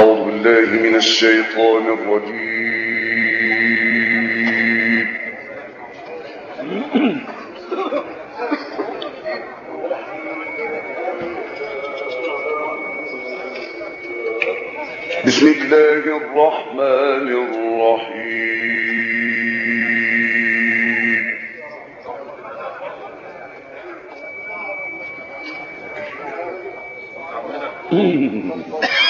أعوذ بالله من الشيطان الرجيم بسم الله الرحمن الرحيم Mm-hmm.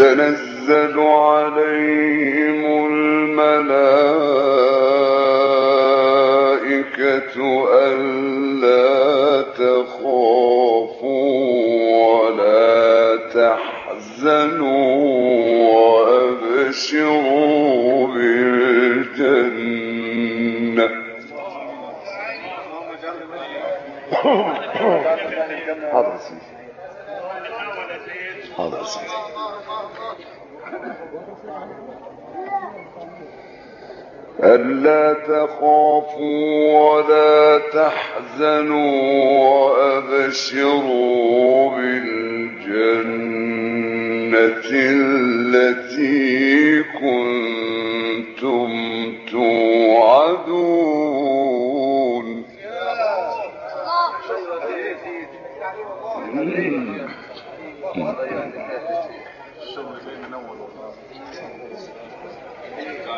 يتنزل عليه ألا تخافوا ولا تحزنوا وأبشروا بالجنة التي كنتم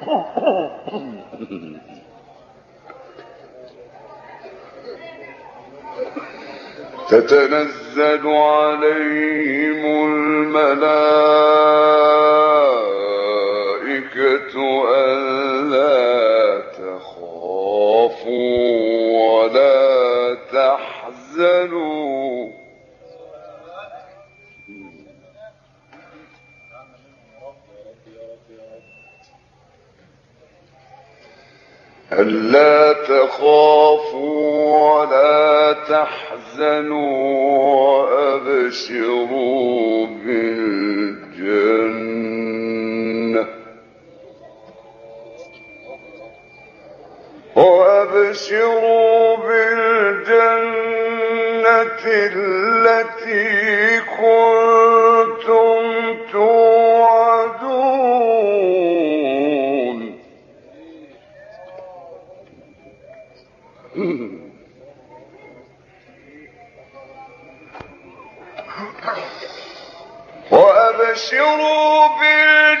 تتنزل عليهم الملائكة ألا تخافوا ولا تحزنوا. ألا تخافوا ولا تحزنوا وأبشروا بالجنة وأبشروا بالجنة التي كنتم وابشروا بالجنة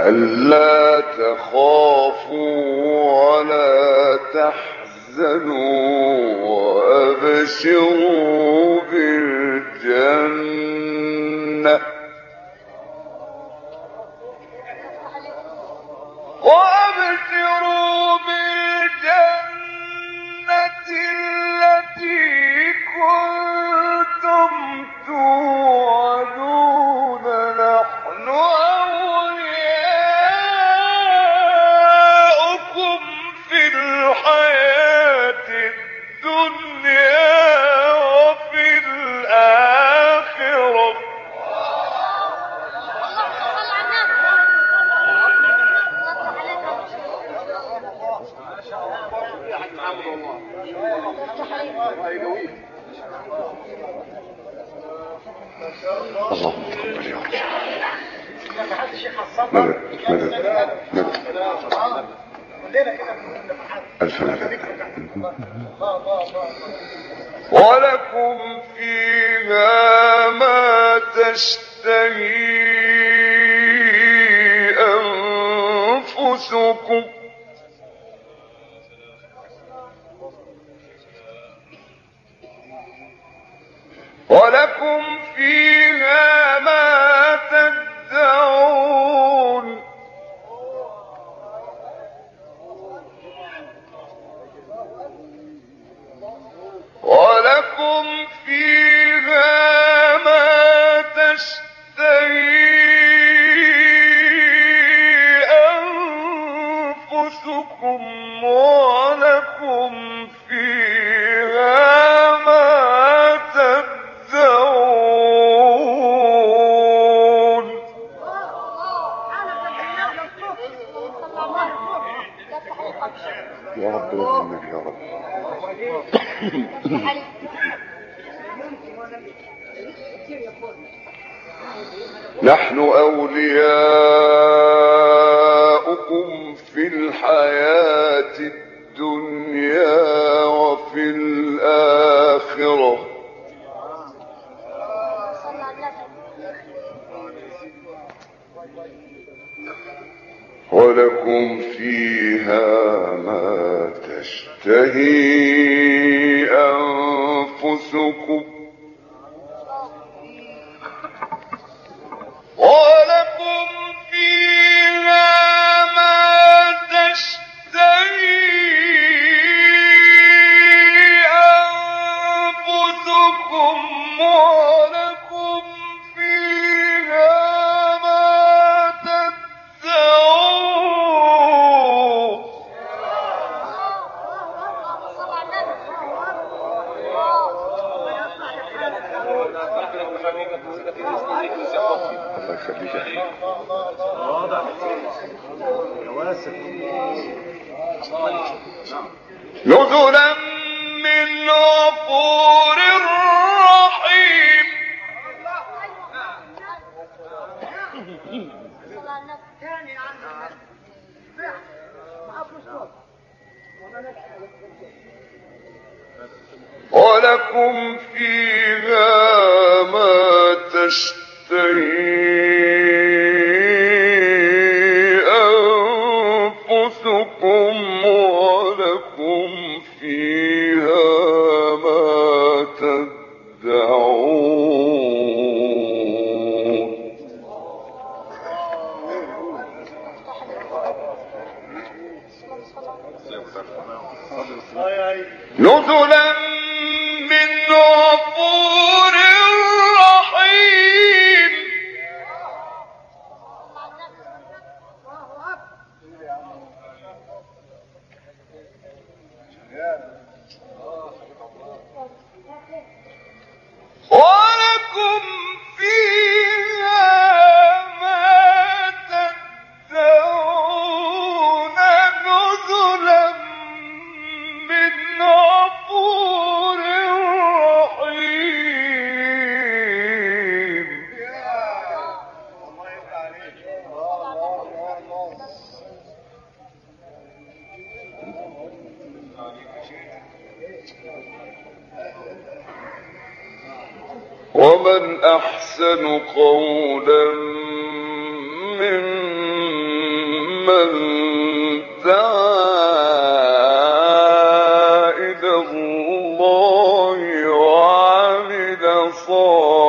ألا تخافوا ولا تحزنوا وأبشروا بالجنة اللهم تقبل يا رب مدد مدد مدد ألف مدد ولكم فيها ما تشتهي الحياة نزلا من غفور رحيم ولكم فيها ما تشتهي من أحسن قولا ممن دعا إلى الله وعمل صالحا.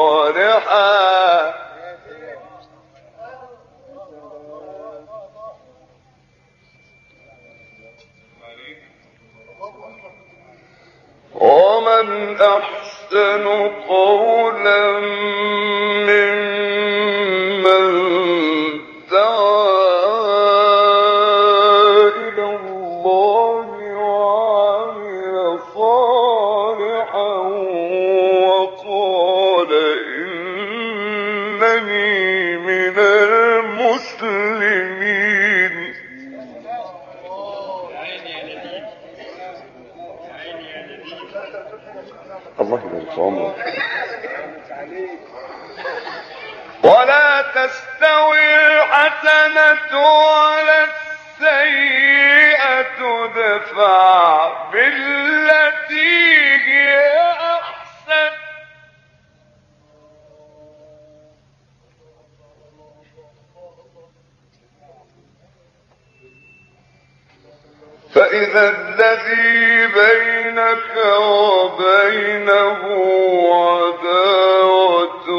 فإذا الذي بينك وبينه عداوة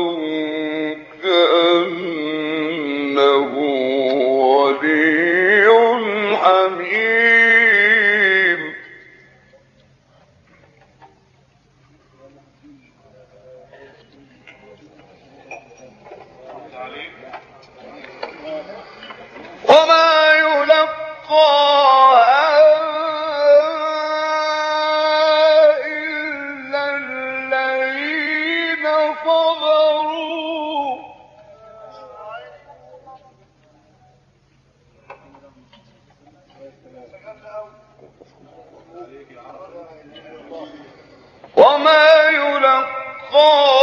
وما يلقاها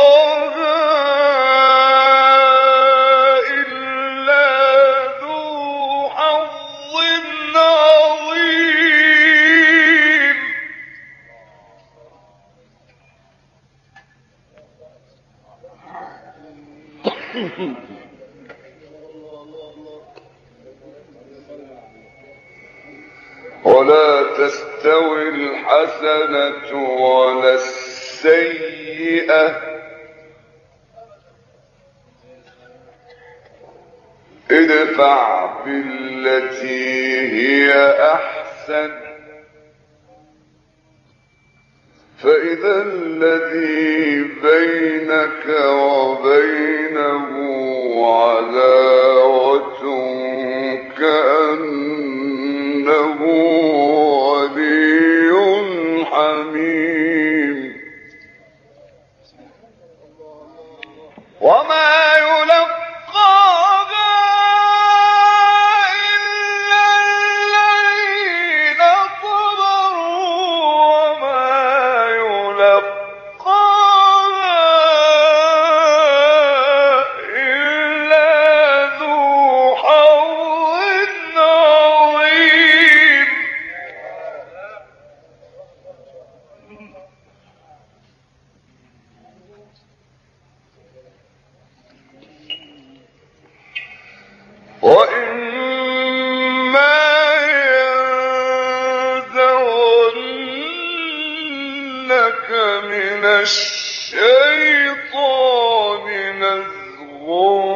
ولا تستوي الحسنة ولا السيئة. ادفع بالتي هي أحسن. فإذا الذي بينك وبينه عداوة وہ